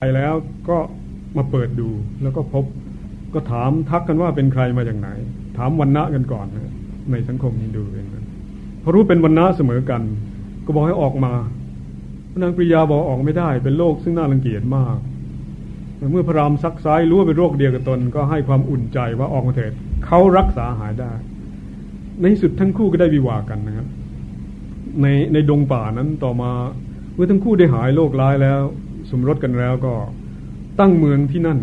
ไปแล้วก็มาเปิดดูแล้วก็พบก็ถามทักกันว่าเป็นใครมาจากไหน ถามวันณะกันก่อนนะในสังคมฮินดูเองนะพอรู้เป็นวันณะเสมอกัน ก็บอกให้ออกมาพนางปริยาบอกออกไม่ได้ เป็นโรคซึ่งน่ารังเกียจมากเมื่อพระรามซักซ้ายรู้ว่าเป็นโรคเดียวกับตน ก็ให้ความอุ่นใจว่าออกมาเถิดเขารักษาหายได้ ในที่สุดทั้งคู่ก็ได้วิวากันนะครับในในดงป่านั้นต่อมาเมื่อทั้งคู่ได้หายโรคร้ายแล้ว สมรสกันแล้วก็ตั้งเมืองที่นั่น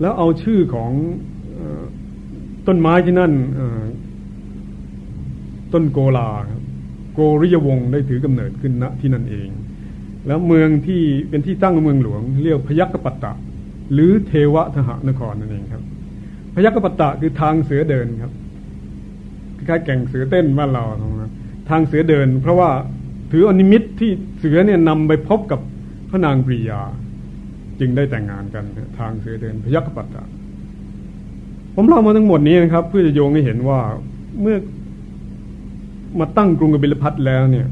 แล้วเอาชื่อของต้นไม้ที่นั่นต้นโกลาโกริยวงศ์ได้ถือกำเนิดขึ้นณที่นั่นเอง แล้วเมืองที่เป็นที่ตั้งเมืองหลวง เรียกพยัคฆปัตตะ หรือเทวทหนครนั่นเองครับ พยัคฆปัตตะคือทางเสือเดินครับคล้ายแก่งเสือเต้นบ้านเราทางเสือเดิน เพราะว่าถืออนิมิตที่เสือเนี่ยนำไปพบกับ พระนางปรียาจึงได้แต่งงานกันทางเสือเดินพยัคฆปัตตะผมเล่ามาทั้งหมดนี้นะครับ เพื่อจะโยงให้เห็นว่าเมื่อมาตั้งกรุงกบิลพัทแล้วเนี่ย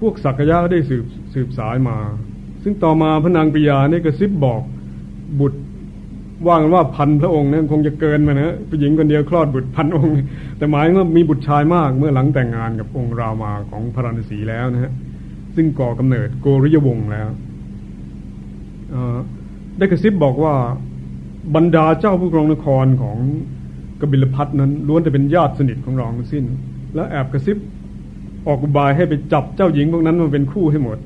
พวกศักยะได้สืบสืบสายมา ซึ่งต่อมาพระนางปริยาเนี่ยกระซิบบอกบุตรว่ากันว่าพันพระองค์เนี่ยคงจะเกินมานะผู้หญิงคนเดียวคลอดบุตรพันองค์ แต่หมายว่ามีบุตรชายมากเมื่อหลังแต่งงานกับองค์รามาของพระราณสีแล้วนะฮะซึ่งก่อกำเนิดโกริยวงศ์แล้ว ได้กระซิบบอกว่าบรรดาเจ้าผู้ครองนครของกบิลพัทนั้นล้วนแต่เป็นญาติสนิทของราทั้งสิ้น แล้วแอบกระซิบออกอุบายให้ไปจับเจ้าหญิงพวกนั้นมาเป็นคู่ให้หมด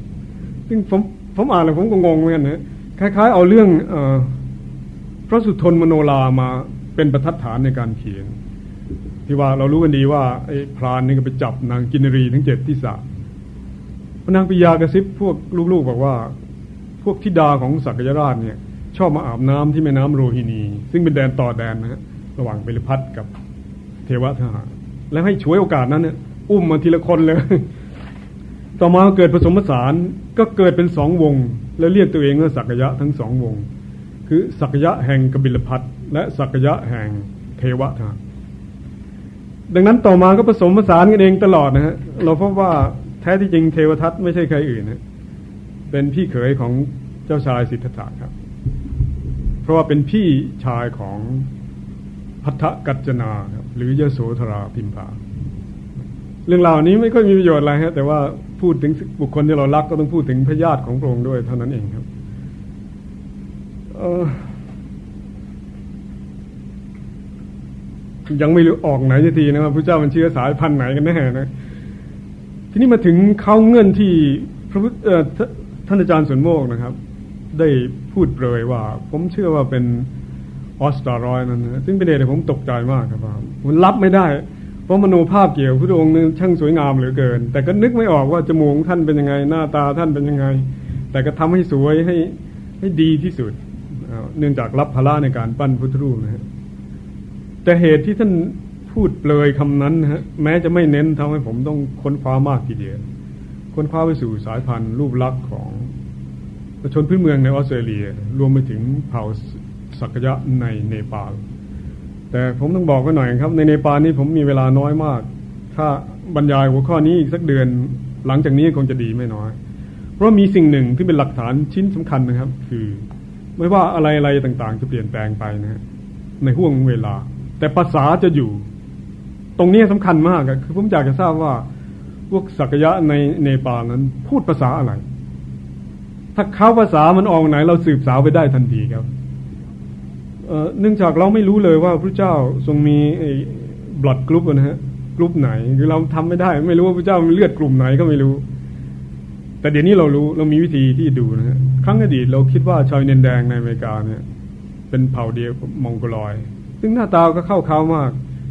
ซึ่งผมผมอ่านแล้วผมก็งงเหมือนกันนะคล้าย ๆ เอาเรื่องอพระสุทนมโนรามาเป็นประทัดฐานในการเขียน ที่ว่าเรารู้กันดีว่าไอ้พรานนี่ก็ไปจับนางกินรีทั้งเจ็ดที่สะพนางปิยากระซิบพวกลูกๆบอกว่า พวกธิดาของสักยราชเนี่ยชอบมาอาบน้ำที่แม่น้ำโรฮินี ซึ่งเป็นแดนต่อแดนนะฮะระหว่างเบลพัทกับเทวทหารแล้วให้ช่วยโอกาสนั้นเนี่ยอุ้มมาทีละคนเลย ต่อมาเกิดผสมผสานก็เกิดเป็นสองวง แล้วเรียกตัวเองว่าสักยะทั้งสองวง คือสักยะแห่งกบิลพัทและสักยะแห่งเทวทหารดังนั้นต่อมาก็ผสมผสานกันเองตลอดนะฮะเราพบว่าแท้ที่จริงเทวทัตไม่ใช่ใครอื่นนะ เป็นพี่เขยของเจ้าชายสิทธัตถะครับ เพราะว่าเป็นพี่ชายของพัทธกัจจนาครับหรือยโสธราพิมพาเรื่องราวนี้ไม่ค่อยมีประโยชน์อะไรฮะแต่ว่าพูดถึงบุคคลที่เรารักก็ต้องพูดถึงพญาติของพระองค์ด้วยเท่านั้นเองครับยังไม่รู้ออกไหนทีนะครับพระเจ้ามันเชื้อสายพันธุ์ไหนกันแน่นะ ทีนี้มาถึงเขาเงื่อนที่พระพุทธ ท่านอาจารย์สุนโมกนะครับ ได้พูดเปรยว่า ผมเชื่อว่าเป็นออสตารอยนั่นนะซึ่งเป็นเด็กที่ผมตกใจมากครับผมรับไม่ได้ เพราะมโนภาพเกี่ยวพระองค์นึงช่างสวยงามเหลือเกิน แต่ก็นึกไม่ออกว่าจมูกท่านเป็นยังไง หน้าตาท่านเป็นยังไง แต่ก็ทำให้สวยให้ให้ดีที่สุด เนื่องจากรับภาระในการปั้นพุทธรูปนะฮะแต่เหตุที่ท่านพูดเปลยคำนั้นฮะแม้จะไม่เน้นทำให้ผมต้องค้นคว้ามากทีเดียว ค้นคว้าไปสู่สายพันธุ์รูปลักษณ์ของประชนพื้นเมืองในออสเตรเลีย รวมไปถึงเผ่าสักยะในเนปาล แต่ผมต้องบอกไว้หน่อยครับ ในเนปาลนี้ผมมีเวลาน้อยมาก ถ้าบรรยายหัวข้อนี้อีกสักเดือนหลังจากนี้คงจะดีไม่น้อย เพราะมีสิ่งหนึ่งที่เป็นหลักฐานชิ้นสำคัญนะครับ คือไม่ว่าอะไรๆต่างๆ จะเปลี่ยนแปลงไปนะฮะในห่วงเวลา แต่ภาษาจะอยู่ ตรงนี้สำคัญมากคือผมอยากจะทราบว่า พวกศากยะในเนปาลนั้น พูดภาษาอะไร ถ้าเขาภาษามันออกไหน เราสืบสาวไปได้ทันทีครับเนื่องจากเราไม่รู้เลยว่าพระเจ้าทรงมี blood group นะฮะกรุ๊ปไหนคือเราทำไม่ได้ ไม่รู้ว่าพระเจ้ามีเลือดกลุ่มไหนก็ไม่รู้ แต่เดี๋ยวนี้เรารู้เรามีวิธีที่ดูนะฮะครั้งอดีตเราคิดว่าชาวอินเดียนแดงในอเมริกาเนี่ย เป็นเผ่าเดียวมองโกลอย ซึ่งหน้าตาก็เข้าเขามาก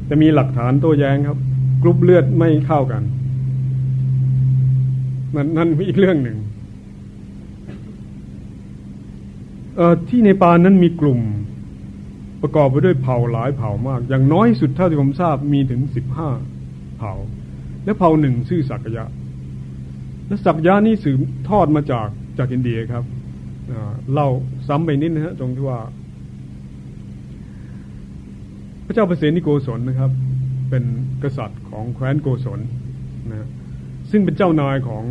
จะมีหลักฐานโต้แย้งครับ กรุ๊ปเลือดไม่เข้ากัน นั่นนั่นอีกเรื่องหนึ่งที่ในปานนั้นมีกลุ่มประกอบไปด้วยเผ่าหลายเผ่ามาก อย่างน้อยสุดเท่าที่ผมทราบมีถึงสิบห้าเผ่า และเผ่าหนึ่งชื่อสักยะ และสักยะนี่สืบทอดมาจากจากอินเดียครับเล่าซ้ำไปนิดนะฮะตรงที่ว่า พระเจ้าปเสนทิโกศลนะครับ เป็นกษัตริย์ของแคว้นโกศลนะ ซึ่งเป็นเจ้านายของ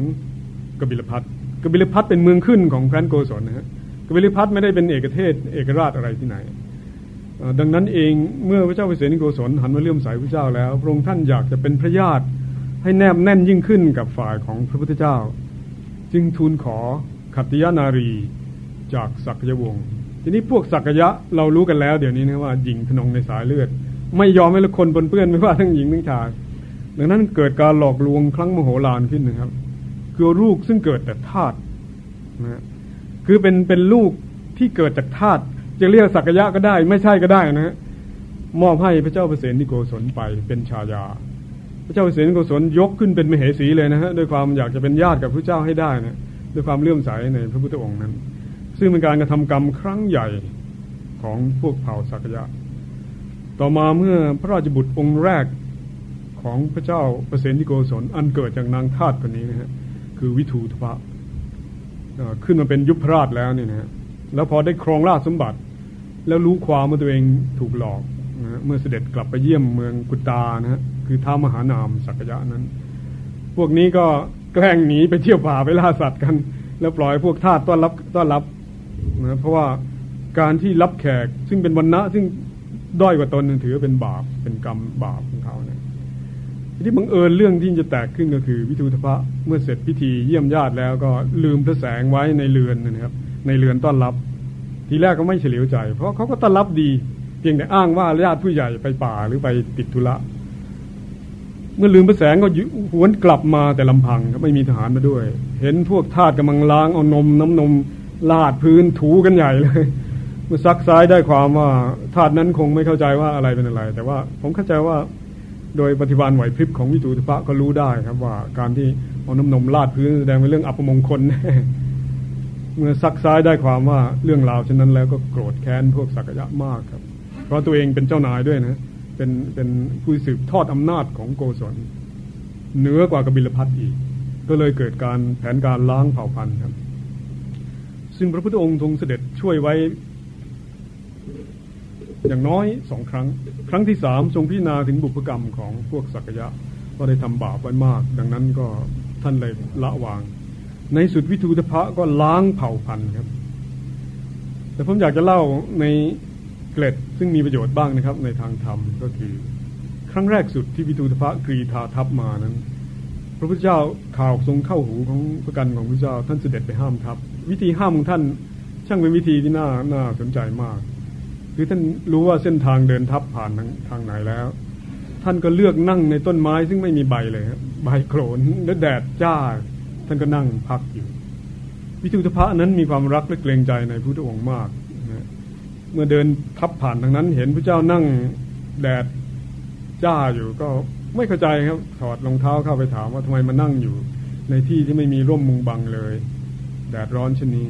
กบิลพัสดุ์กบิลพัสดุ์เป็นเมืองขึ้นของแคว้นโกศลนะฮะกบิลพัสดุ์ไม่ได้เป็นเอกเทศเอกราชอะไรที่ไหน ดังนั้นเองเมื่อพระเจ้าปเสนทิโกศลหันมาเลื่อมใสพระเจ้าแล้วพระองค์ท่านอยากจะเป็นพระญาติให้แนบแน่นยิ่งขึ้นกับฝ่ายของพระพุทธเจ้า จึงทูลขอขัตติยนารีจากสักยวงศ์ทีนี้พวกสักยะเรารู้กันแล้ว เดี๋ยวนี้นะว่าหญิงพนงในสายเลือด ไม่ยอมให้ละคนปนเปื้อนไม่ว่าทั้งหญิงทั้งชาย ดังนั้นเกิดการหลอกลวงครั้งมโหฬารขึ้นนะครับ คือลูกซึ่งเกิดแต่ธาตุนะคือเป็นเป็นลูกที่เกิดจากธาตุจะเรียกสักยะก็ได้ ไม่ใช่ก็ได้นะฮะมอบให้พระเจ้าเปรตนิโกศลไปเป็นชายา พระเจ้าเปรตนิโกศลยกขึ้นเป็นมเหสีเลยนะฮะด้วยความอยากจะเป็นญาติกับพระเจ้าให้ได้นะด้วยความเลื่อมใสในพระพุทธองค์นั้น ซึ่งเป็นการกระทำกรรมครั้งใหญ่ของพวกเผ่าสักยะ ต่อมาเมื่อพระราชบุตรองค์แรก ของพระเจ้าเปรตนิโกศลอันเกิดจากนางทาตคนนี้นะฮะคือวิทูทพะขึ้นมาเป็นยุพราชแล้วนี่นะฮะแล้วพอได้ครองราชสมบัติ แล้วรู้ความว่าตัวเองถูกหลอกนะเมื่อเสด็จกลับไปเยี่ยมเมืองกุตานะฮะคือท้ามหานามสักยะนั้น พวกนี้ก็แกล้งหนีไปเที่ยวป่าไปล่าสัตว์กัน แล้วปล่อยพวกทาสต้อนรับต้อนรับนะเพราะว่าการที่รับแขกซึ่งเป็นวันณะซึ่งด้อยกว่าตนถือเป็นบาปเป็นกรรมบาปของเขาเนี่ย ที่บังเอิญเรื่องที่จะแตกขึ้นก็คือ วิทูธพะเมื่อเสร็จพิธีเยี่ยมญาติแล้วก็ลืมพระแสงไว้ในเรือนนะครับ ในเรือนต้อนรับ ทีแรกก็ไม่เฉลียวใจ เพราะเขาก็ต้อนรับดี เพียงแต่อ้างว่าญาติผู้ใหญ่ไปป่าหรือไปติดธุระเมื่อลืมพระแสงก็หวนกลับมาแต่ลำพังครับไม่มีทหารมาด้วย เห็นพวกทาสกำลังล้างเอานมน้ำนมลาดพื้นถูกันใหญ่เลย เมื่อซักซ้ายได้ความว่าทาสนั้นคงไม่เข้าใจว่าอะไรเป็นอะไร แต่ว่าผมเข้าใจว่า โดยปฏิบัติไหวพริบของวิจูตพระก็รู้ได้ครับว่าการที่เอาน้ำนมลาดพื้นแสดงเป็นเรื่องอัปมงคล เมื่อซักซ้ายได้ความว่าเรื่องราวเช่นนั้นแล้วก็โกรธแค้นพวกสักยะมากครับ เพราะตัวเองเป็นเจ้านายด้วยนะ เป็นเป็นผู้สืบทอดอำนาจของโกศลเหนือกว่ากบิลพัทอีก ก็เลยเกิดการแผนการล้างเผ่าพันธุ์ครับ ซึ่งพระพุทธองค์ทรงเสด็จช่วยไว้ อย่างน้อยสองครั้ง ครั้งที่สามทรงพิจารณาถึงบุพกรรมของพวกสักยะก็ได้ทำบาปไว้มาก ดังนั้นก็ท่านเลยละวาง ในสุดวิทูตพระก็ล้างเผ่าพันธุ์ครับ แต่ผมอยากจะเล่าในเกล็ดซึ่งมีประโยชน์บ้างนะครับ ในทางธรรมก็คือครั้งแรกสุดที่วิทูตพระกรีธาทัพมานั้น พระพุทธเจ้าข่าวทรงเข้าหูของพระกันของพระเจ้าท่านเสด็จไปห้ามทัพ วิธีห้ามของท่านช่างเป็นวิธีที่น่าน่าสนใจมาก คือท่านรู้ว่าเส้นทางเดินทับผ่านทางทางไหนแล้ว ท่านก็เลือกนั่งในต้นไม้ซึ่งไม่มีใบเลยครับใบโขลนและแดดจ้า ท่านก็นั่งพักอยู่ วิจุตพะนั้นมีความรักและเกรงใจในพระองค์มากนะเมื่อเดินทับผ่านทางนั้น เห็นพระเจ้านั่งแดดจ้าอยู่ก็ไม่เข้าใจครับถอดรองเท้าเข้าไปถามว่าทำไมมานั่งอยู่ ในที่ที่ไม่มีร่มมุงบังเลย แดดร้อนเช่นนี้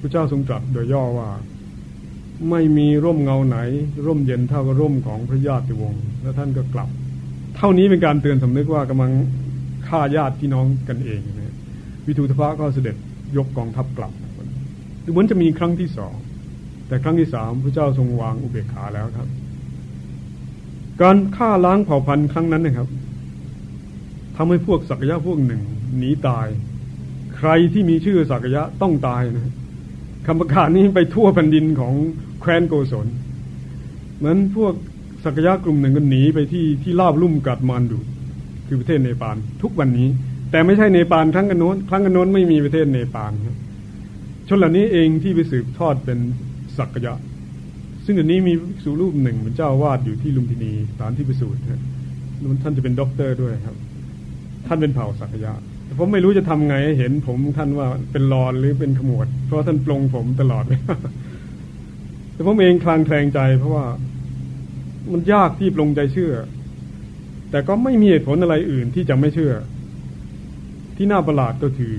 พระเจ้าทรงตรัสโดยย่อว่า ไม่มีร่มเงาไหน ร่มเย็นเท่ากับร่มของพระญาติวงศ์แล้วท่านก็กลับ เท่านี้เป็นการเตือนสำนึกว่ากำลังฆ่าญาติพี่น้องกันเองนะวิทูธพะก็เสด็จยกกองทัพกลับดูเหมือนจะมีครั้งที่สอง แต่ครั้งที่สามพระเจ้าทรงวางอุเบกขาแล้วครับ การฆ่าล้างเผ่าพันธุ์ครั้งนั้นนะครับทำให้พวกสักยะพวกหนึ่งหนีตาย ใครที่มีชื่อสักยะต้องตายนะคำประกาศนี้ไปทั่วแผ่นดินของ แคว้นโกศลเหมือนพวกสักยะกลุ่มหนึ่งก็หนีไปที่ที่ลาบลุ่มกัดมานดู คือประเทศเนปาลทุกวันนี้ แต่ไม่ใช่เนปาลครั้งกันโน้นครั้งกันโน้นไม่มีประเทศเนปาลครับชนเหล่านี้เองที่ไปสืบทอดเป็นสักยะ ซึ่งอันนี้มีสูรูปหนึ่งเป็นเจ้าวาดอยู่ที่ลุมพินีสถานที่พิสูจน์ครับท่านจะเป็นด็อกเตอร์ด้วยครับ ท่านเป็นเผ่าสักยะผมไม่รู้จะทำไงเห็นผมท่านว่าเป็นรอนหรือเป็นขมวด เพราะท่านปลงผมตลอดเลย แต่ผมเองคลางแคลงใจเพราะว่ามันยากที่ปลงใจเชื่อ แต่ก็ไม่มีเหตุผลอะไรอื่นที่จะไม่เชื่อ ที่น่าประหลาดก็คือ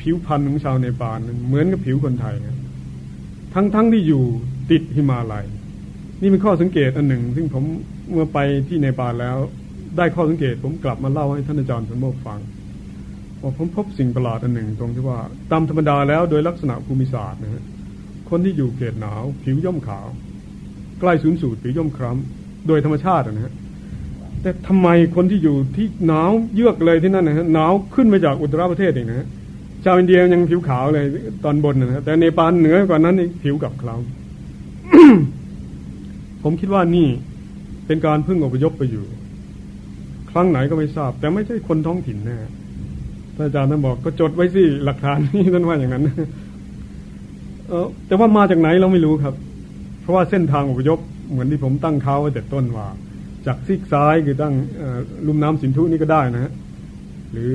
ผิวพรรณของชาวเนปาลเหมือนกับผิวคนไทยนะทั้งๆทที่อยู่ติดหิมาลัย นี่เป็นข้อสังเกตอันหนึ่ง ซึ่งผมเมื่อไปที่เนปาลแล้ว ได้ข้อสังเกต ผมกลับมาเล่าให้ท่านอาจารย์สมโมกฟังว่าผมพบสิ่งประหลาดอันหนึ่ง ตรงที่ว่าตามธรรมดาแล้วโดยลักษณะภูมิศาสตร์นะฮะ คนที่อยู่เขตหนาว ผิวย่อมขาว ใกล้ศูนย์สูตรผิวย่อมคล้ำโดยธรรมชาตินะฮะแต่ทำไมคนที่อยู่ที่หนาวเยือกเลยที่นั่นนะฮะหนาวขึ้นมาจากอุตรประเทศเองนะฮะชาวอินเดียยังผิวขาวเลยตอนบนนะครับแต่เนปาลเหนือกว่านั้นอีกผิวกับคล้ำผมคิดว่านี่เป็นการพึ่งอพยพไปอยู่ ครั้งไหนก็ไม่ทราบ แต่ไม่ใช่คนท้องถิ่นแน่ท่านอาจารย์ท่านบอกก็จดไว้สิหลักฐานนี่ท่านว่าอย่างนั้น เออแต่ว่ามาจากไหนเราไม่รู้ครับ เพราะว่าเส้นทางอพยพเหมือนที่ผมตั้งเขาไว้แต่ต้นว่า จากซีกซ้ายคือตั้งลุ่มน้ำสินธุนี่ก็ได้นะฮะหรือ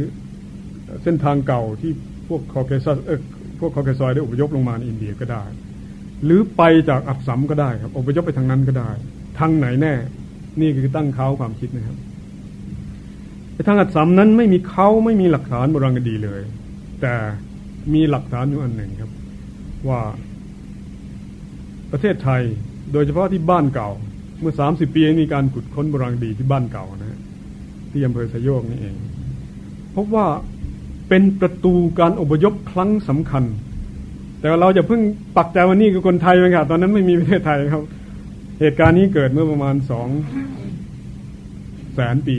เส้นทางเก่าที่พวกคอเคซัสเออพวกคอเคซอยได้อพยพลงมาในอินเดียก็ได้ หรือไปจากอับสัมก็ได้ครับอพยพไปทางนั้นก็ได้ ทางไหนแน่ นี่คือตั้งเขาความคิดนะครับไปทางอับสัมนั้นไม่มีเขาไม่มีหลักฐานโบราณคดีเลย แต่มีหลักฐานอยู่อันหนึ่งครับ ว่า ประเทศไทยโดยเฉพาะที่บ้านเก่า เมื่อสามสิบปีมีการขุดค้นโบราณดีที่บ้านเก่านะฮะที่อำเภอสยโยกนี่เองพบว่าเป็นประตูการอพยพครั้งสำคัญ แต่เราจะเพิ่งปักใจว่านี่คือคนไทยไหมครับตอนนั้นไม่มีประเทศไทยครับ เหตุการณ์นี้เกิดเมื่อประมาณสองแสนปี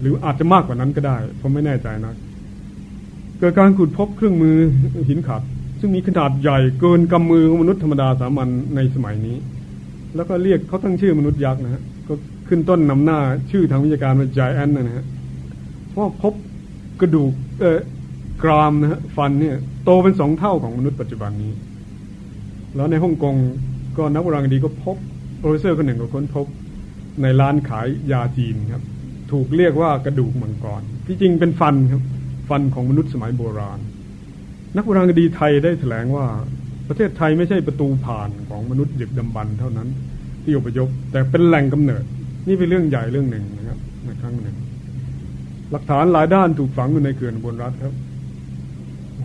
หรืออาจจะมากกว่านั้นก็ได้ ผมไม่แน่ใจนะเกิดการขุดพบเครื่องมือหินขัด ซึ่งมีขนาดใหญ่เกินกำมือของมนุษย์ธรรมดาสามัญในสมัยนี้ แล้วก็เรียกเขาตั้งชื่อมนุษย์ยักษ์นะฮะก็ขึ้นต้นนำหน้าชื่อทางวิชาการว่าจายแอนนะฮะเพราะพบกระดูกเอ่อกรามนะฮะฟันเนี่ยโตเป็นสองเท่าของมนุษย์ปัจจุบันนี้ แล้วในฮ่องกงก็นักโบราณคดีก็พบ professor คนหนึ่งก็ค้นพบในร้านขายยาจีนครับ ถูกเรียกว่ากระดูกมังกรที่จริงเป็นฟันครับ ฟันของมนุษย์สมัยโบราณ นักโบราณคดีไทยได้แถลงว่าประเทศไทยไม่ใช่ประตูผ่านของมนุษย์ดึกดำบรรพ์เท่านั้น ที่อพยพแต่เป็นแหล่งกำเนิด นี่เป็นเรื่องใหญ่เรื่องหนึ่งนะครับในครั้งหนึ่ง หลักฐานหลายด้านถูกฝังอยู่ในเขื่อนอุบลรัตน์ครับ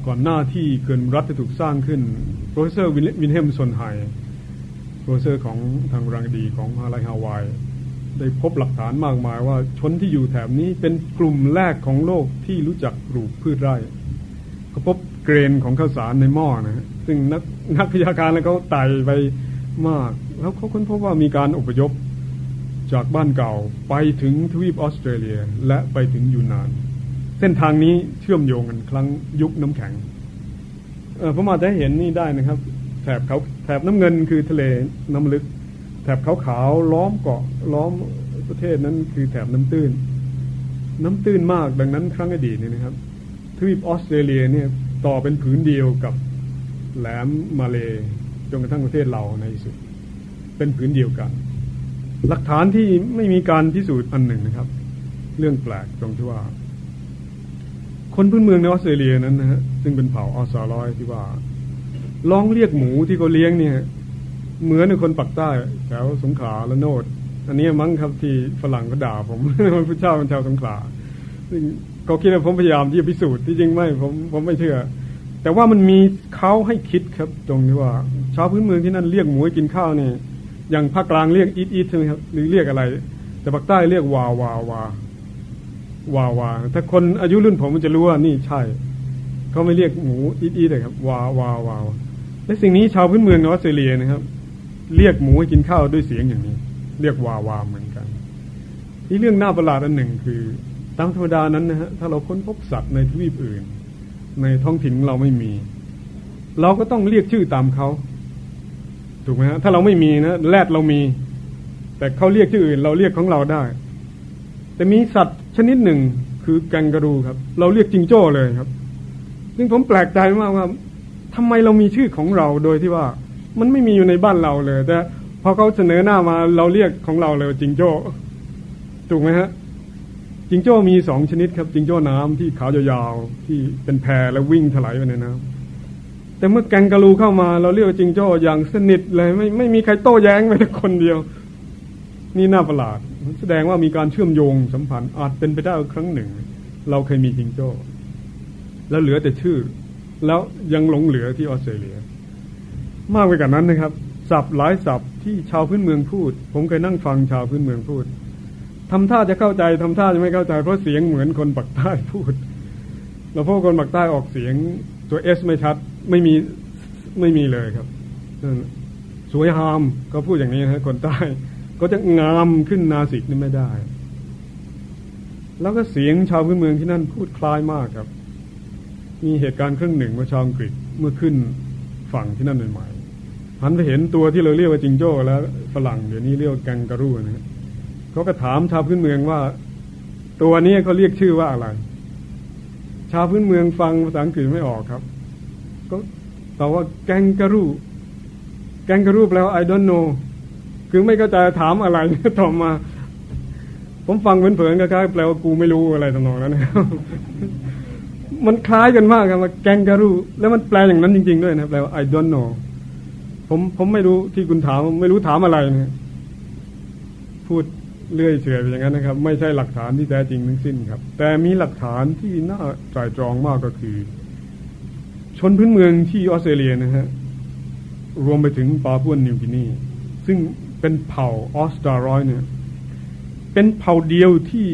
ก่อนหน้าที่เขื่อนอุบลรัตน์จะถูกสร้างขึ้น professor วิลเฮล์มโซลไฮม์ professor ของทางรังดีของมหาลัยฮาวายได้พบหลักฐานมากมายว่าชนที่อยู่แถบนี้เป็นกลุ่มแรกของโลกที่รู้จักปลูกพืชไร่เขาพบ เกรนของข้าวสารในหม้อนะฮะซึ่งนักนักพิชาการแล้วเขาไต่ไปมาก แล้วเขาค้นพบว่ามีการอพยพจากบ้านเก่าไปถึงทวีปออสเตรเลียและไปถึงยูนาน เส้นทางนี้เชื่อมโยงกันครั้งยุคน้ำแข็งเออผมอาจจะเห็นนี่ได้นะครับ แถบเขาแถบน้ำเงินคือทะเลน้ำลึก แถบขาวขาวล้อมเกาะล้อมประเทศนั้นคือแถบน้ำตื้น น้ำตื้นมากดังนั้นครั้งอดีตนี่นะครับทวีปออสเตรเลียเนี่ย ต่อเป็นผืนเดียวกับแหลมมาเลจนกระทั่งประเทศเราในที่สุด เป็นผืนเดียวกัน หลักฐานที่ไม่มีการพิสูจน์อันหนึ่งนะครับ เรื่องแปลกตรงที่ว่า คนพื้นเมืองในออสเตรเลียนั้นนะฮะซึ่งเป็นเผ่าออสซาลอยที่ว่าลองเรียกหมูที่เขาเลี้ยงเนี่ย เหมือนคนปักใต้แถวสงขลาและโนดอันนี้มั้งครับที่ฝรั่งก็ด่าผมพระเจ้าเป็นชาวสงขลาซึ่ง เขาคิดว่าผมพยายามที่จะพิสูจน์ที่จริงไม่ผมผมไม่เชื่อ แต่ว่ามันมีเขาให้คิดครับ ตรงที่ว่าชาวพื้นเมืองที่นั่นเรียกหมูกินข้าวเนี่ยอย่างภาคกลางเรียกอีทอีทใช่ไหมครับหรือเรียกอะไร แต่ภาคใต้เรียกวาวาวาวาวาถ้าคนอายุรุ่นผมมันจะรู้ว่านี่ใช่เขาไม่เรียกหมูอีทอีทเลยครับวาวาวาวและสิ่งนี้ชาวพื้นเมืองนออสเตรเลียนะครับ เรียกหมูให้กินข้าวด้วยเสียงอย่างนี้ เรียกวาวาเหมือนกันที่เรื่องน่าประหลาดอันหนึ่งคือ ตามธรรมดานั้นนะฮะถ้าเราค้นพบสัตว์ในทวีปอื่น ในท้องถิ่นเราไม่มี เราก็ต้องเรียกชื่อตามเขาถูกไหมฮะถ้าเราไม่มีนะแรดเรามี แต่เขาเรียกชื่ออื่น เราเรียกของเราได้ แต่มีสัตว์ชนิดหนึ่งคือแกงกระดูครับ เราเรียกจิงโจ้เลยครับ ซึ่งผมแปลกใจมากว่าทำไมเรามีชื่อของเราโดยที่ว่า มันไม่มีอยู่ในบ้านเราเลย แต่พอเขาเสนอหน้ามาเราเรียกของเราเลยจิงโจ้ถูกไหมฮะ จิงโจ้มีสองชนิดครับจิงโจ้น้ำที่ขาวยาวๆที่เป็นแพแล้ววิ่งถลายไปในน้ำแต่เมื่อแกงกะลูเข้ามา เราเรียกจิงโจ้อย่างสนิทเลยไม่ไม่มีใครโต้แย้งแม้แต่คนเดียว นี่น่าประหลาด แสดงว่ามีการเชื่อมโยงสัมพันธ์อาจเป็นไปได้ครั้งหนึ่ง เราเคยมีจิงโจ้ แล้วเหลือแต่ชื่อ แล้วยังหลงเหลือที่ออสเตรเลีย มากไปกว่านั้นนะครับศัพท์หลายศัพท์ที่ชาวพื้นเมืองพูด ผมเคยนั่งฟังชาวพื้นเมืองพูด ทำท่าจะเข้าใจทำท่าจะไม่เข้าใจ เพราะเสียงเหมือนคนปักใต้พูดเราพวกคนปักใต้ออกเสียงตัวเอสไม่ชัด ไม่มีไม่มีเลยครับสวยหามก็พูดอย่างนี้นะคนใต้ ก็จะงามขึ้นนาสิกนี่ไม่ได้ แล้วก็เสียงชาวพื้นเมืองที่นั่นพูดคล้ายมากครับ มีเหตุการณ์ครึ่งหนึ่งว่าชาวอังกฤษเมื่อขึ้นฝั่งที่นั่นใหม่ๆหันไปเห็นตัวที่เราเรียกว่าจิงโจ้แล้วฝรั่งเดี๋ยวนี้เรียกแกงการูนะ เขาก็ถามชาวพื้นเมืองว่า ตัวนี้เขาเรียกชื่อว่าอะไร ชาวพื้นเมืองฟังภาษาอังกฤษไม่ออกครับ ก็ตอบว่าแกงการูแกงการูแปลว่า I don't know คือไม่เข้าใจถามอะไรตอบมา ผมฟังเผินๆก็คล้ายแปลว่ากูไม่รู้อะไรต่างๆแล้วนะครับมันคล้ายกันมากครับว่าแกงการูแล้วมันแปลอย่างนั้นจริง ๆ ด้วยนะแปลว่า I don't know ผมผมไม่รู้ที่คุณถาม ไม่รู้ถามอะไรนะพูด เลื่อยเฉยไปอย่างนั้นนะครับ ไม่ใช่หลักฐานที่แท้จริงทั้งสิ้นครับ แต่มีหลักฐานที่น่าไตรตรองมากก็คือ ชนพื้นเมืองที่ออสเตรเลียนะฮะรวมไปถึงปาปัวนนิวกินีซึ่งเป็นเผ่าออสตรารอยเนี่ย เป็นเผ่าเดียวที่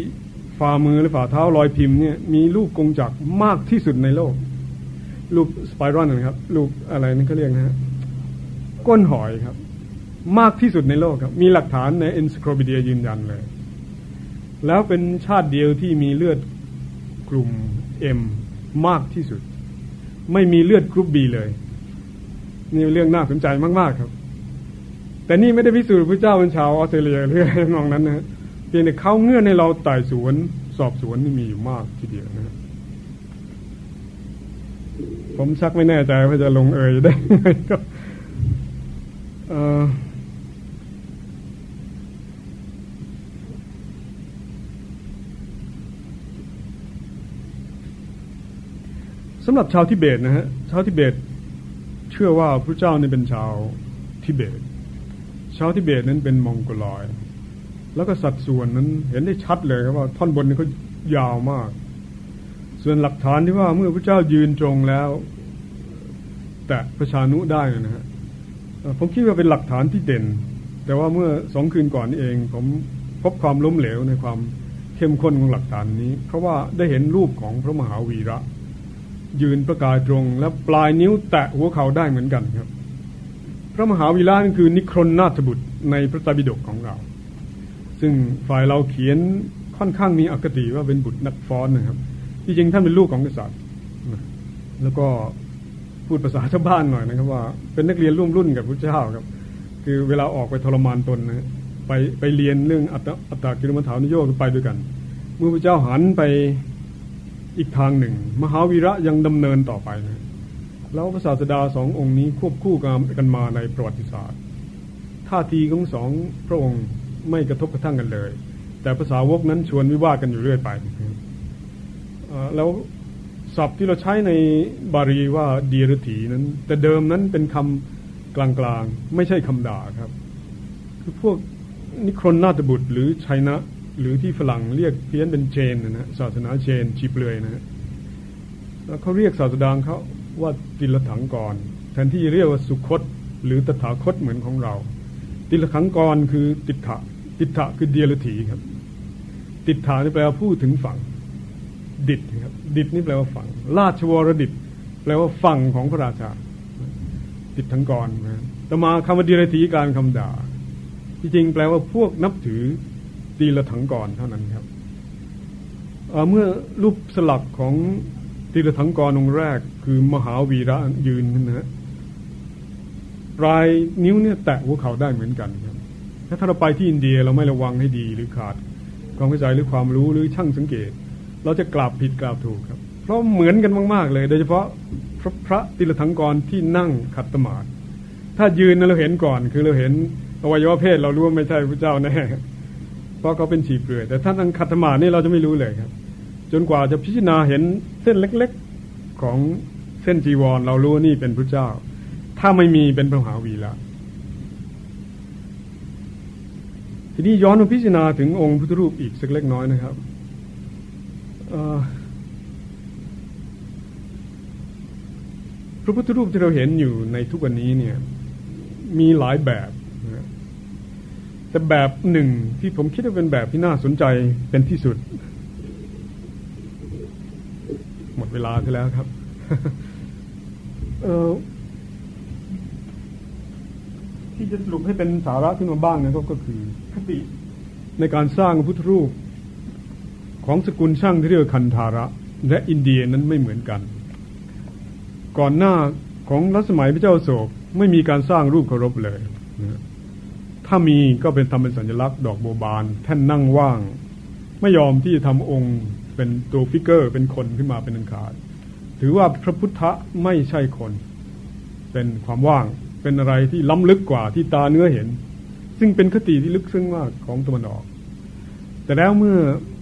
ฝ่ามือหรือฝ่าเท้ารอยพิมพ์เนี่ยมีลูกกงจักรมากที่สุดในโลก ลูกสไปรอนนะครับ ลูกอะไรนั่นเขาเรียกนะฮะก้นหอยครับ มากที่สุดในโลกครับ มีหลักฐานในเอ็นสโครบิเดียยืนยันเลย แล้วเป็นชาติเดียวที่มีเลือดกลุ่มเอ็มมากที่สุด ไม่มีเลือดกรุ๊ปบีเลย นี่เรื่องน่าสนใจมากๆครับ แต่นี่ไม่ได้พิสูจน์พระเจ้าเป็นชาวออสเตรเลียหรืออะไรมองนั้นนะเพียงแต่เขาเงื่อนในเราไต่สวนสอบสวนนี่มีอยู่มากทีเดียวนะผมชักไม่แน่ใจว่าจะลงเอยได้ไหมก็ สำหรับชาวทิเบตนะฮะชาวทิเบต เชื่อว่าพระเจ้านี่เป็นชาวทิเบต ชาวทิเบตนั้นเป็นมองโกลอย แล้วก็สัดส่วนนั้นเห็นได้ชัดเลยครับว่าท่อนบนนี่เขายาวมาก ส่วนหลักฐานที่ว่าเมื่อพระเจ้ายืนตรงแล้ว แต่ประชานุได้นะฮะผมคิดว่าเป็นหลักฐานที่เด่น แต่ว่าเมื่อสองคืนก่อนนี้เอง ผมพบความล้มเหลวในความเข้มข้นของหลักฐานนี้ เพราะว่าได้เห็นรูปของพระมหาวีระ ยืนประกายตรง และปลายนิ้วแตะหัวเขาได้เหมือนกันครับ พระมหาวีระนั่นคือนิครนนาถบุตรในพระไตรปิฎกของเรา ซึ่งฝ่ายเราเขียนค่อนข้างมีอคติว่าเป็นบุตรนักฟ้อนนะครับ ที่จริงท่านเป็นลูกของกษัตริย์แล้วก็พูดภาษาชาวบ้านหน่อยนะครับ ว่าเป็นนักเรียนร่วมรุ่นกับพระเจ้าครับ คือเวลาออกไปทรมานตนนะไปไปเรียนเรื่องอัตตตกิรมัฐานุโยกไปด้วยกัน เมื่อพระเจ้าหันไป อีกทางหนึ่ง มหาวีระยังดำเนินต่อไปนะแล้วพระศาสดาสององค์นี้ควบคู่กันมาในประวัติศาสตร์ ท่าทีของสองพระองค์ไม่กระทบกระทั่งกันเลย แต่ภาษาวกนั้นชวนวิวาทกันอยู่เรื่อยไปแล้วศัพท์ที่เราใช้ในบาลีว่าเดียรถีนั้น แต่เดิมนั้นเป็นคำกลางๆ ไม่ใช่คำด่าครับ คือพวกนิครนนาตบุตรหรือชัยนะ หรือที่ฝรั่งเรียกเพี้ยนเป็นเชนนะฮะศาสนาเชนชีเปลือยนะฮะแล้วเขาเรียกศาสดาเขาว่าติลถังกรแทนที่เรียกว่าสุคต หรือตถาคตเหมือนของเรา ติลถังกรคือติถะติถะคือเดียรถีครับ ติถานี่แปลว่าพูดถึงฝั่ง ดิดครับดิดนี่แปลว่าฝั่ง ราชวรดิดแปลว่าฝั่งของพระราชา ติดทั้งกรนะต่อมาคำว่าเดียรถีการคำด่า ที่จริงแปลว่าพวกนับถือ ตีละถังกรเท่านั้นครับเมื่อรูปสลักของตีละถังกรองค์แรก คือมหาวีระยืนนะฮะปลายนิ้วเนี่ยแตะหัวเข่าได้เหมือนกันครับ ถ้าเราไปที่อินเดียเราไม่ระวังให้ดีหรือขาดความเข้าใจหรือความรู้หรือช่างสังเกต เราจะกราบผิดกราบถูกครับ เพราะเหมือนกันมาก ๆ เลย โดยเฉพาะพระพระติลถังกรที่นั่งขัดสมาธิถ้ายืนเราเห็นก่อน คือเราเห็นอวัยวะเพศเรารู้ว่าไม่ใช่พระเจ้าแน่ เพราะเขาเป็นฉีเปลือย แต่ถ้านังขัดสมานี่เราจะไม่รู้เลยครับ จนกว่าจะพิจารณาเห็นเส้นเล็กๆของเส้นจีวร เรารู้ว่านี่เป็นพระเจ้า ถ้าไม่มีเป็นพระมหาวีละทีนี้ย้อนมาพิจารณาถึงองค์พุทธรูปอีกสักเล็กน้อยนะครับพระพุทธรูปที่เราเห็นอยู่ในทุกวันนี้เนี่ย มีหลายแบบ แต่แบบหนึ่งที่ผมคิดว่าเป็นแบบที่น่าสนใจเป็นที่สุด หมดเวลาไปแล้วครับที่จะสรุปให้เป็นสาระขึ้นมาบ้างนะก็คือคติในการสร้างพุทธรูป ของสกุลช่างที่เรียกคันธาระ และอินเดียนั้นไม่เหมือนกัน ก่อนหน้าของรัชสมัยพระเจ้าอโศกไม่มีการสร้างรูปเคารพเลยนะ ถ้ามีก็เป็นทำเป็นสัญลักษณ์ดอกบัวบาน แท่นนั่งว่าง ไม่ยอมที่จะทำองค์เป็นตัว figure เป็นคนขึ้นมาเป็นอันขาด ถือว่าพระพุทธไม่ใช่คน เป็นความว่างเป็นอะไรที่ล้ำลึกกว่าที่ตาเนื้อเห็น ซึ่งเป็นคติที่ลึกซึ้งมากของตะวันออก แต่แล้วเมื่อ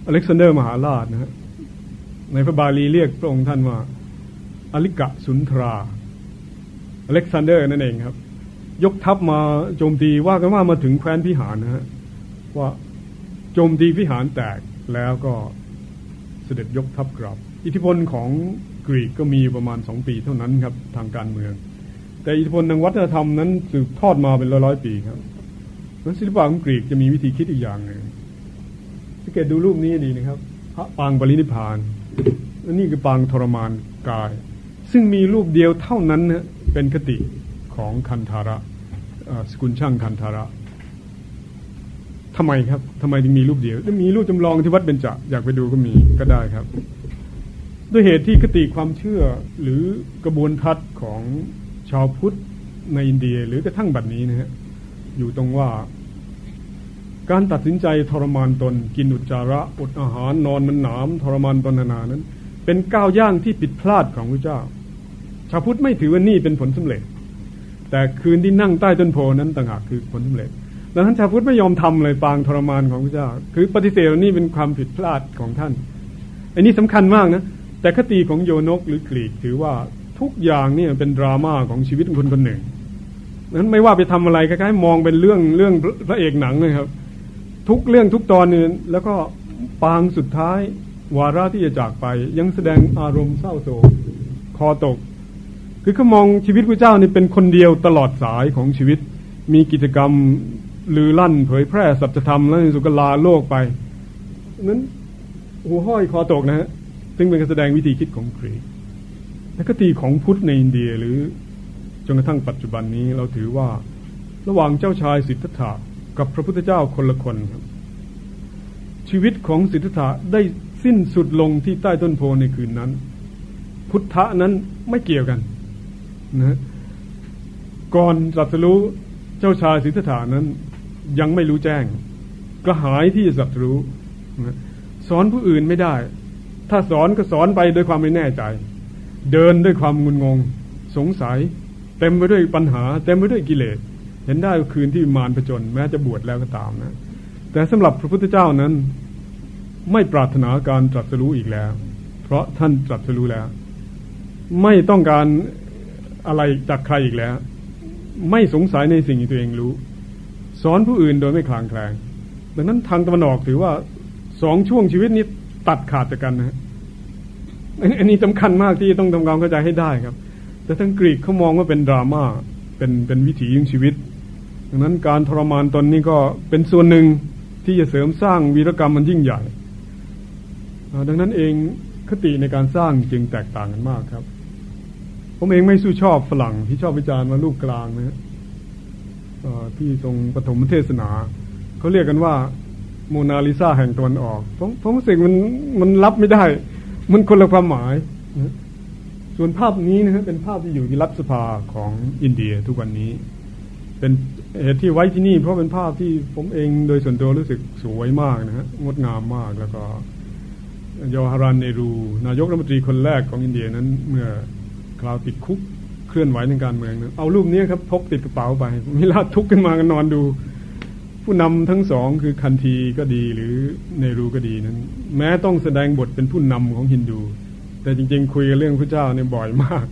อเล็กซานเดอร์มหาราชนะฮะในพระบาลีเรียกพระองค์ท่านว่าอลิกะสุนทรา อเล็กซานเดอร์นั่นเองครับ ยกทัพมาโจมตีว่ากันว่ามาถึงแคว้นพิหารนะฮะว่าโจมตีพิหารแตกแล้วก็เสด็จยกทัพกลับ อิทธิพลของกรีกก็มีประมาณสองปีเท่านั้นครับทางการเมือง แต่อิทธิพลทางวัฒนธรรมนั้นสืบทอดมาเป็นร้อยร้อยปีครับนั้นศิลปะของกรีกจะมีวิธีคิดอีกอย่างหนึ่งสังเกตดูรูปนี้ดีนะครับ พระปางปรินิพานและนี่คือปางทรมานกาย ซึ่งมีรูปเดียวเท่านั้นนะเป็นคติของคันธาระ สกุลช่างคันธาระทำไมครับทำไมถึงมีรูปเดียวมีรูปจำลองที่วัดเบญจอยากไปดูก็มีก็ได้ครับ ด้วยเหตุที่คติความเชื่อหรือกระบวนทัศน์ของชาวพุทธในอินเดีย หรือกระทั่งบัดนี้นะฮะอยู่ตรงว่า การตัดสินใจทรมานตน กินอุจจาระอดอาหารนอนมันหนามทรมานตนนานั้น เป็นก้าวย่างที่ผิดพลาดของพระเจ้า ชาวพุทธไม่ถือว่านี่เป็นผลสำเร็จ แต่คืนที่นั่งใต้ต้นโพนั้นต่างหากคือผลสำเร็จดังนั้นชาวพุทธไม่ยอมทำเลยปางทรมานของพระเจ้า คือปฏิเสธนี่เป็นความผิดพลาดของท่าน อันนี้สำคัญมากนะ แต่คติของโยนกหรือกรีกถือว่าทุกอย่างนี่เป็นดราม่าของชีวิตคนคนหนึ่งนั้นไม่ว่าไปทำอะไรคล้ายๆมองเป็นเรื่องเรื่องพระเอกหนังเลยครับ ทุกเรื่องทุกตอนนี่แล้วก็ปางสุดท้ายวาระที่จะจากไป ยังแสดงอารมณ์เศร้าโศกคอตก คือเขามองชีวิตพระเจ้านี่เป็นคนเดียวตลอดสายของชีวิต มีกิจกรรมลือลั่นเผยแพร่สัจธรรมแล้วในสุกลาโลกไปนั้นหัวห้อยคอตกนะฮะซึ่งเป็นการแสดงวิธีคิดของกรีและคติของพุทธในอินเดียหรือจนกระทั่งปัจจุบันนี้เราถือว่าระหว่างเจ้าชายสิทธัตถะกับพระพุทธเจ้าคนละคนครับ ชีวิตของสิทธัตถะได้สิ้นสุดลงที่ใต้ต้นโพในคืนนั้น พุทธะนั้นไม่เกี่ยวกัน ก่อนตรัสรู้เจ้าชายสิทธัตถะนั้น ยังไม่รู้แจ้ง กระหายที่จะสัตรู้สอนผู้อื่นไม่ได้ ถ้าสอนก็สอนไปด้วยความไม่แน่ใจ เดินด้วยความงุนงง สงสัย เต็มไปด้วยปัญหา เต็มไปด้วยกิเลส เห็นได้คืนที่มารผจญแม้จะบวชแล้วก็ตามนะ แต่สำหรับพระพุทธเจ้านั้น ไม่ปรารถนาการตรัสรู้อีกแล้ว เพราะท่านตรัสรู้แล้ว ไม่ต้องการ อะไรจากใครอีกแล้ว ไม่สงสัยในสิ่งที่ตัวเองรู้ สอนผู้อื่นโดยไม่คลางแคลงดังนั้นทางตะวันออกถือว่าสองช่วงชีวิตนี้ตัดขาดจากกันนะอันนี้สำคัญมากที่ต้องทำความเข้าใจให้ได้ครับ แต่ทั้งกรีกเขามองว่าเป็นดราม่าเป็นเป็นวิถีของชีวิต ดังนั้นการทรมานตนนี้ก็เป็นส่วนหนึ่งที่จะเสริมสร้างวีรกรรมมันยิ่งใหญ่ดังนั้นเองคติในการสร้างจึงแตกต่างกันมากครับ ผมเองไม่สู้ชอบฝรั่งที่ชอบวิจารณ์ว่าลูกกลางนะที่ทรงปฐมเทศนา เขาเรียกกันว่าโมนาลิซาแห่งตะวันออกผมผมรู้สึกมันมันรับไม่ได้ มันคนละความหมายส่วนภาพนี้นะฮะเป็นภาพที่อยู่ที่รัฐสภาของอินเดียทุกวันนี้ เป็นเหตุที่ไว้ที่นี่ เพราะเป็นภาพที่ผมเองโดยส่วนตัวรู้สึกสวยมากนะฮะงดงามมากแล้วก็ยอฮารันเนรู นายกรัฐมนตรีคนแรกของอินเดียนั้นเมื่อ คราวติดคุกเคลื่อนไหวในการเมืองนะเอารูปนี้ครับพกติดกระเป๋าไปมิลาทุกขึ้นมากันนอนดู ผู้นำทั้งสองคือคันทีก็ดีหรือเนรูก็ดีนั้น แม้ต้องแสดงบทเป็นผู้นำของฮินดู แต่จริง ๆ คุยกันเรื่องพระเจ้าเนี่ยบ่อยมาก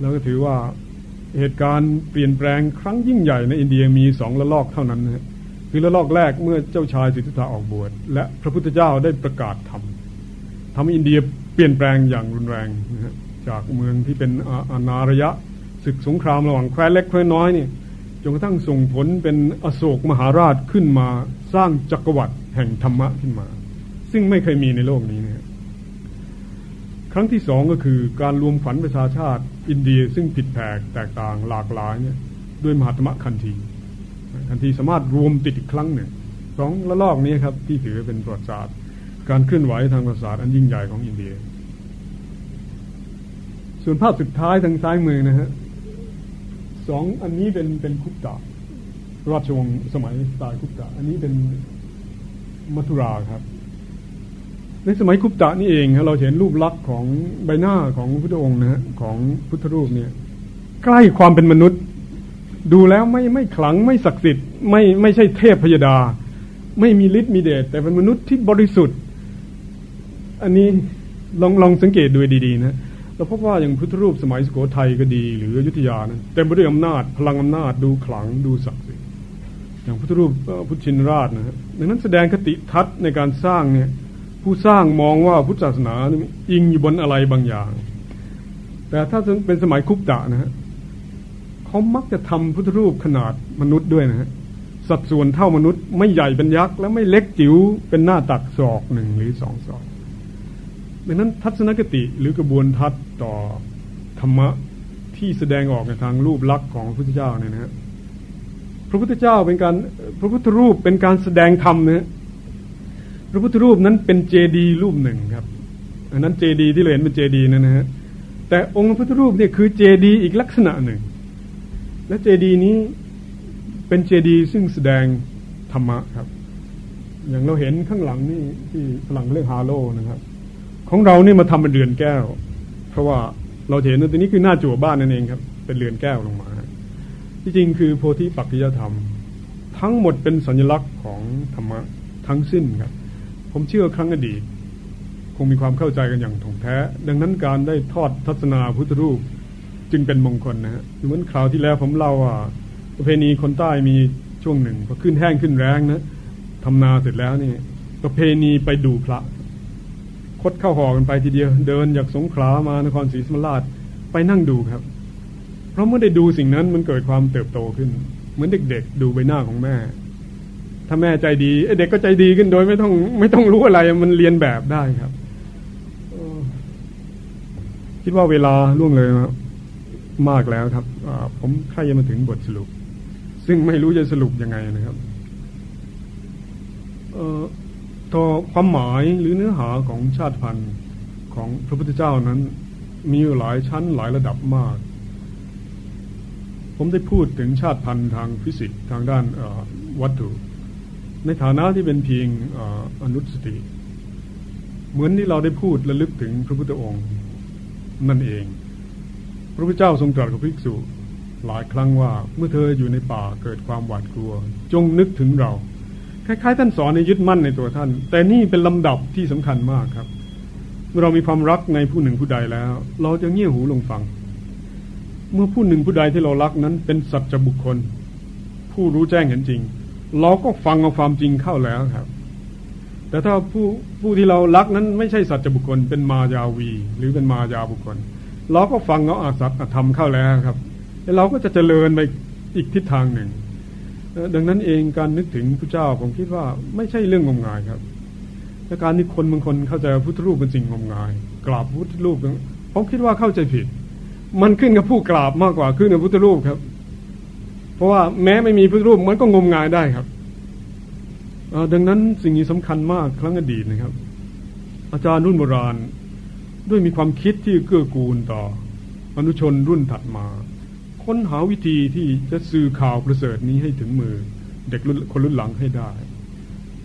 แล้วก็ถือว่าเหตุการณ์เปลี่ยนแปลงครั้งยิ่งใหญ่ในอินเดียมีสองระลอกเท่านั้นนะคือระลอกแรกเมื่อเจ้าชายสิทธัตถะออกบวชและพระพุทธเจ้าได้ประกาศทำทำให้อินเดียเปลี่ยนแปลงอย่างรุนแรงนะฮะ จากเมืองที่เป็นอาณาระยะศึกสงครามระหว่างแคว้นเล็กแคว้นน้อยนี่จนกระทั่งส่งผลเป็นอโศกมหาราชขึ้นมาสร้างจักรวรรดิแห่งธรรมะขึ้นมา ซึ่งไม่เคยมีในโลกนี้นะครั้งที่สองก็คือการรวมขวัญประชาชาติ อินเดียซึ่งผิดแผกแตกต่างหลากหลายเนี่ยด้วยมหาธรรมคันธีคันธีสามารถรวมติดอีกครั้งหนึ่งสองละลอกนี้ครับที่ถือเป็นประวัติศาสตร์การเคลื่อนไหวทางประวัติศาสตร์อันยิ่งใหญ่ของอินเดีย ส่วนภาพสุดท้ายทางซ้ายมือนะฮะสองอันนี้เป็นเป็นคุปตะราชวงศ์สมัยสไตล์คุปตะอันนี้เป็นมัทุราครับ ในสมัยคุปตะนี่เองเราเห็นรูปลักษณ์ของใบหน้าของพุทธองค์นะฮะของพุทธรูปเนี่ย ใกล้ความเป็นมนุษย์ ดูแล้วไม่ไม่ขลังไม่ศักดิ์สิทธิ์ ไม่ไม่ใช่เทพพยดา ไม่มีฤทธิ์มีเดชแต่เป็นมนุษย์ที่บริสุทธิ์ อันนี้ลองลองสังเกตดูดีๆนะ เราพบว่าอย่างพุทธรูปสมัยสุโขทัยก็ดี หรืออยุธยานะเต็มไปด้วยอำนาจ พลังอำนาจดูขลังดูศักดิ์สิทธิ์อย่างพุทธรูปพุทธชินราชนะฮะดังนั้นแสดงคติทัศน์ในการสร้างเนี่ยผู้สร้างมองว่าพุทธศาสนาอิงอยู่บนอะไรบางอย่าง แต่ถ้าเป็นสมัยคุปตะนะฮะเขามักจะทำพุทธรูปขนาดมนุษย์ด้วยนะฮะสัดส่วนเท่ามนุษย์ไม่ใหญ่เป็นยักษ์และไม่เล็กจิ๋วเป็นหน้าตักศอกหนึ่งหรือสองศอก ดังนั้นทัศนคติหรือกระบวนทัศน์ต่อธรรมะที่แสดงออกในทางรูปลักษณ์ของพระพุทธเจ้าเนี่ยนะฮะพระพุทธเจ้าเป็นการพระพุทธรูปเป็นการแสดงธรรมนะพระพุทธรูปนั้นเป็นเจดีรูปหนึ่งครับ อันนั้นเจดีที่เราเห็นเป็นเจดีนั่นนะฮะแต่องค์พระพุทธรูปเนี่ยคือเจดีอีกลักษณะหนึ่ง และเจดีนี้เป็นเจดีซึ่งแสดงธรรมะครับ อย่างเราเห็นข้างหลังนี่ที่ฝรั่งเรียกฮาโลนะครับ ของเรานี่มาทำเป็นเรือนแก้ว เพราะว่าเราเห็นว่าตัวนี้คือหน้าจั่วบ้านนั่นเองครับ เป็นเรือนแก้วลงมาที่จริงคือโพธิปักจิยธรรม ทั้งหมดเป็นสัญลักษณ์ของธรรมะทั้งสิ้นครับ ผมเชื่อครั้งอดีตคงมีความเข้าใจกันอย่างถ่องแท้ ดังนั้นการได้ทอดทัศนาพุทธรูปจึงเป็นมงคลนะฮะเหมือนคราวที่แล้วผมเล่าว่าประเพณีคนใต้มีช่วงหนึ่งพอขึ้นแห้งขึ้นแรงนะทำนาเสร็จแล้วนี่ประเพณีไปดูพระ ดเข้าหอกันไปทีเดียว เดินจากสงขลามานครศรีธรรมราชไปนั่งดูครับ เพราะเมื่อได้ดูสิ่งนั้นมันเกิดความเติบโตขึ้น เหมือนเด็กๆ ดูใบหน้าของแม่ ถ้าแม่ใจดีเด็กก็ใจดีขึ้นโดยไม่ต้องไม่ต้องรู้อะไรมันเรียนแบบได้ครับคิดว่าเวลาล่วงเลยมากแล้วครับผมใครจะมาถึงบทสรุป ซึ่งไม่รู้จะสรุปยังไงนะครับ เออ ต่อความหมายหรือเนื้อหาของชาติพันธุ์ของพระพุทธเจ้านั้น มีหลายชั้นหลายระดับมาก ผมได้พูดถึงชาติพันธุ์ทางฟิสิกส์ทางด้านวัตถุ ในฐานะที่เป็นเพียงอนุสติ เหมือนที่เราได้พูดระลึกถึงพระพุทธองค์นั่นเอง พระพุทธเจ้าทรงตรัสกับภิกษุหลายครั้งว่าเมื่อเธออยู่ในป่าเกิดความหวาดกลัว จงนึกถึงเรา คล้ายๆท่านสอนในยึดมั่นในตัวท่าน แต่นี่เป็นลำดับที่สำคัญมากครับเมื่อเรามีความรักในผู้หนึ่งผู้ใดแล้ว เราจะเงี่ยหูลงฟัง เมื่อผู้หนึ่งผู้ใดที่เรารักนั้น เป็นสัจบุคคล ผู้รู้แจ้งเห็นจริง เราก็ฟังเอาความจริงเข้าแล้วครับ แต่ถ้าผู้ผู้ที่เรารักนั้นไม่ใช่สัจบุคคล เป็นมายาวี หรือเป็นมายาบุคคล เราก็ฟังเอาอาสัตธรรมเข้าแล้วครับเราก็จะเจริญไปอีกทิศทางหนึ่ง ดังนั้นเองการนึกถึงพระเจ้าผมคิดว่าไม่ใช่เรื่องงมงายครับและการที่คนบางคนเข้าใจพุทธรูปเป็นสิ่งงมงาย กราบพุทธรูปผมคิดว่าเข้าใจผิด มันขึ้นกับผู้กราบมากกว่าขึ้นกับพุทธรูปครับ เพราะว่าแม้ไม่มีพุทธรูปมันก็งมงายได้ครับดังนั้นสิ่งนี้สำคัญมากครั้งอดีตนะครับ อาจารย์รุ่นโบราณ ด้วยมีความคิดที่เกื้อกูลต่อมนุชนรุ่นถัดมา ค้นหาวิธีที่จะสื่อข่าวประเสริฐนี้ให้ถึงมือเด็กคนรุ่นหลังให้ได้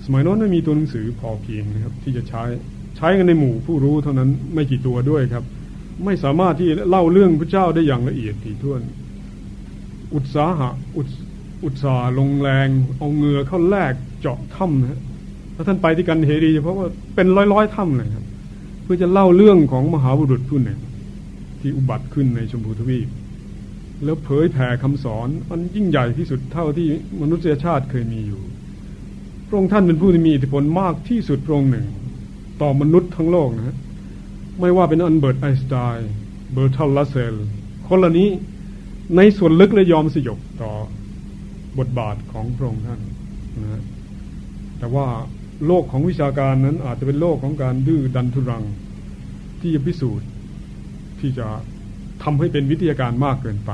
สมัยนั้นไม่มีตัวหนังสือพอเพียงนะครับ ที่จะใช้ใช้กันในหมู่ผู้รู้เท่านั้นไม่กี่ตัวด้วยครับ ไม่สามารถที่เล่าเรื่องพระเจ้าได้อย่างละเอียดถี่ถ้วน อุตสาหะอุตอุตสาลงแรง เอาเงือเข้าแลกเจาะถ้ำนะถ้าท่านไปที่กันเฮรีเพาะว่าเป็นร้อยร้อยถ้ำเลยครับ เพื่อจะเล่าเรื่องของมหาบุรุษผู้หนึ่งที่อุบัติขึ้นในชมพูทวีป แล้วเผยแผ่คำสอนอันยิ่งใหญ่ที่สุดเท่าที่มนุษยชาติเคยมีอยู่ พระองค์ท่านเป็นผู้ที่มีอิทธิพลมากที่สุดพระองค์หนึ่ง ต่อมนุษย์ทั้งโลกนะฮะไม่ว่าเป็นอันเบิร์ตไอน์สไตน์เบอร์ทัลลัสเซล คนเหล่านี้ในส่วนลึกและยอมสยบต่อบทบาทของพระองค์ท่านนะแต่ว่าโลกของวิชาการนั้นอาจจะเป็นโลกของการดื้อดันทุรังที่จะพิสูจน์ที่จะ ทำให้เป็นวิทยาการมากเกินไป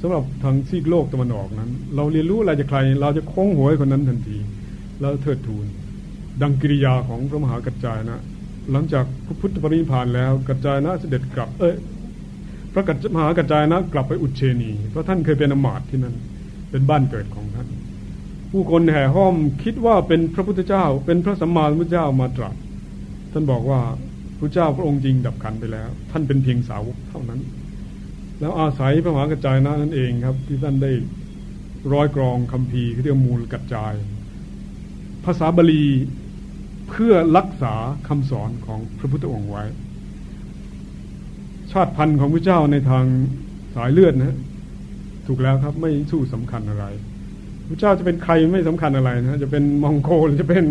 สำหรับทางซีกโลกตะวันออกนั้น เราเรียนรู้อะไรจากใคร เราจะโค้งหัวให้คนนั้นทันที แล้วเทิดทูน ดังกิริยาของพระมหากัจจายนะ หลังจากพระพุทธปรินิพานแล้วกัจจายนะเสด็จกลับ เอ้ยพระกัจมหากัจจายนะกลับไปอุเชนี เพราะท่านเคยเป็นอมาตที่นั่นเป็นบ้านเกิดของท่าน ผู้คนแห่ห้อมคิดว่าเป็นพระพุทธเจ้า เป็นพระสัมมาสัมพุทธเจ้ามาตรัสท่านบอกว่า พระเจ้าพระองค์จริงดับขันไปแล้ว ท่านเป็นเพียงสาวกเท่านั้น แล้วอาศัยพระมหากัจจายนะนั่นเองครับ ที่ท่านได้ร้อยกรองคำพีเรียกมูลกัจจาย ภาษาบาลีเพื่อรักษาคำสอนของพระพุทธองค์ไว้ ชาติพันธุ์ของพระเจ้าในทางสายเลือดนะถูกแล้วครับไม่สู้สำคัญอะไรพระเจ้าจะเป็นใครไม่สำคัญอะไรนะจะเป็นมองโกลจะเป็น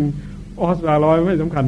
ออสตราลอยไม่สำคัญ